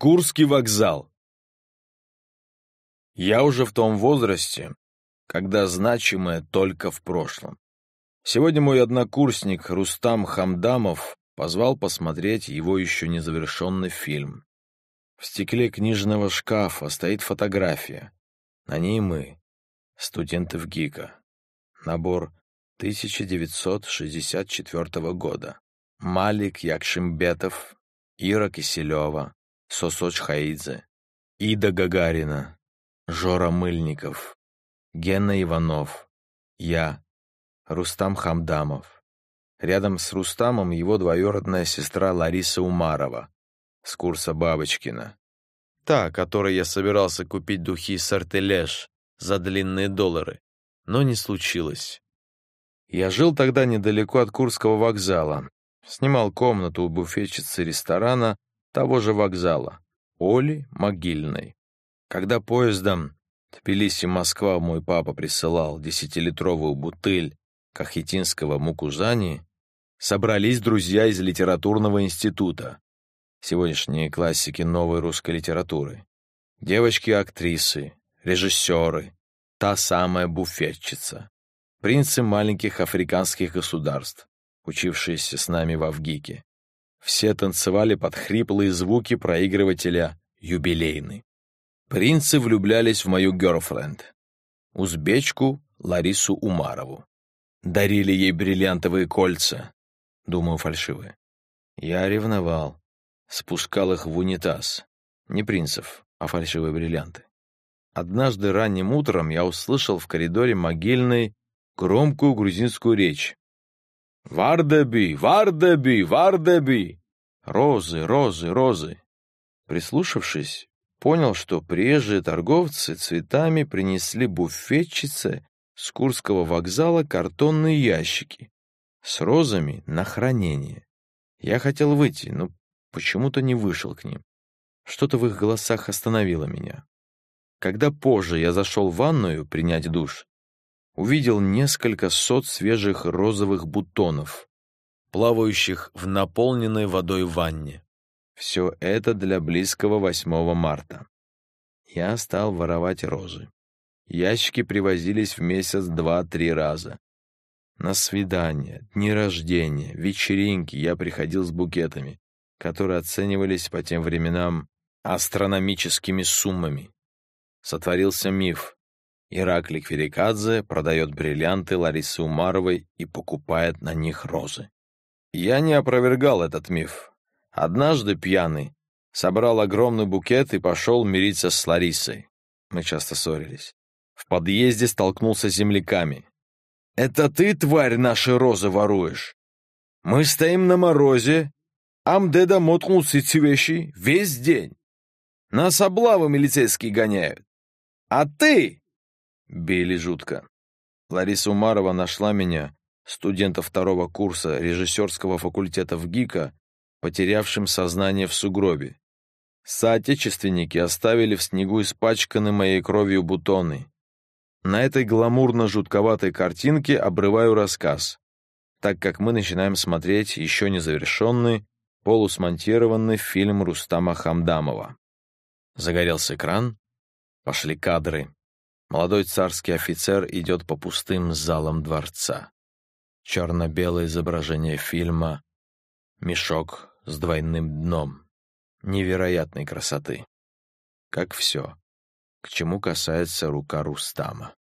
Курский вокзал. Я уже в том возрасте, когда значимое только в прошлом. Сегодня мой однокурсник Рустам Хамдамов позвал посмотреть его еще незавершенный фильм. В стекле книжного шкафа стоит фотография. На ней мы, студенты в ГИКа. Набор 1964 года. Малик Якшимбетов, Ира Киселева, Сосоч Хаидзе, Ида Гагарина, Жора Мыльников, Гена Иванов, я, Рустам Хамдамов. Рядом с Рустамом его двоюродная сестра Лариса Умарова с курса Бабочкина. Та, которой я собирался купить духи Сартележ за длинные доллары, но не случилось. Я жил тогда недалеко от Курского вокзала, снимал комнату у буфетчицы ресторана того же вокзала, Оли Могильной. Когда поездом Тбилиси-Москва мой папа присылал десятилитровую бутыль кахетинского мукузани, собрались друзья из литературного института, сегодняшние классики новой русской литературы, девочки-актрисы, режиссеры, та самая буфетчица, принцы маленьких африканских государств, учившиеся с нами в Авгике, все танцевали под хриплые звуки проигрывателя «Юбилейный». Принцы влюблялись в мою гёрфренд, узбечку Ларису Умарову. Дарили ей бриллиантовые кольца, думаю, фальшивые. Я ревновал, спускал их в унитаз. Не принцев, а фальшивые бриллианты. Однажды ранним утром я услышал в коридоре могильной громкую грузинскую речь, «Вардаби! Вардаби! Вардаби!» Розы, розы, розы. Прислушавшись, понял, что приезжие торговцы цветами принесли буфетчице с Курского вокзала картонные ящики с розами на хранение. Я хотел выйти, но почему-то не вышел к ним. Что-то в их голосах остановило меня. Когда позже я зашел в ванную принять душ, увидел несколько сот свежих розовых бутонов, плавающих в наполненной водой ванне. Все это для близкого 8 марта. Я стал воровать розы. Ящики привозились в месяц два-три раза. На свидания, дни рождения, вечеринки я приходил с букетами, которые оценивались по тем временам астрономическими суммами. Сотворился миф. Ираклий Кверикадзе продает бриллианты Ларисы Умаровой и покупает на них розы. Я не опровергал этот миф. Однажды пьяный собрал огромный букет и пошел мириться с Ларисой. Мы часто ссорились. В подъезде столкнулся с земляками. «Это ты, тварь, наши розы воруешь? Мы стоим на морозе, Амдеда моткнулся цвещи весь день. Нас облавы милицейские гоняют. А ты Били жутко. Лариса Умарова нашла меня, студента второго курса режиссерского факультета в ГИКа, потерявшим сознание в сугробе. Соотечественники оставили в снегу испачканы моей кровью бутоны. На этой гламурно-жутковатой картинке обрываю рассказ, так как мы начинаем смотреть еще не завершенный, полусмонтированный фильм Рустама Хамдамова. Загорелся экран, пошли кадры. Молодой царский офицер идет по пустым залам дворца. Черно-белое изображение фильма «Мешок с двойным дном» невероятной красоты. Как все, к чему касается рука Рустама.